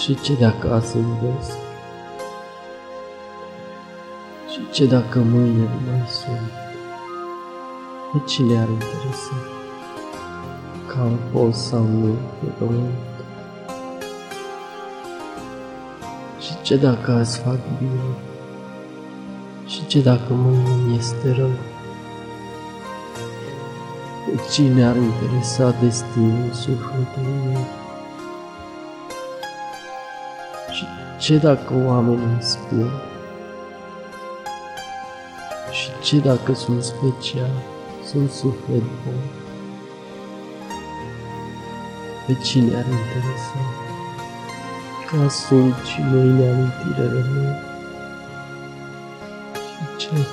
Și ce dacă azi iubesc? Și ce dacă mâine nu mai sunt? Pe cine ar interesa? Că am fost sau nu pe pământ? Și ce dacă azi fac bine? Și ce dacă mâine mi este rău? Pe cine ar interesa destinul sufletului Și ce dacă oamenii îmi spun? Și ce dacă sunt special, sunt suflet bun? Pe cine ar interesa? Ca sunt și mâine amintire rămân. Și ce?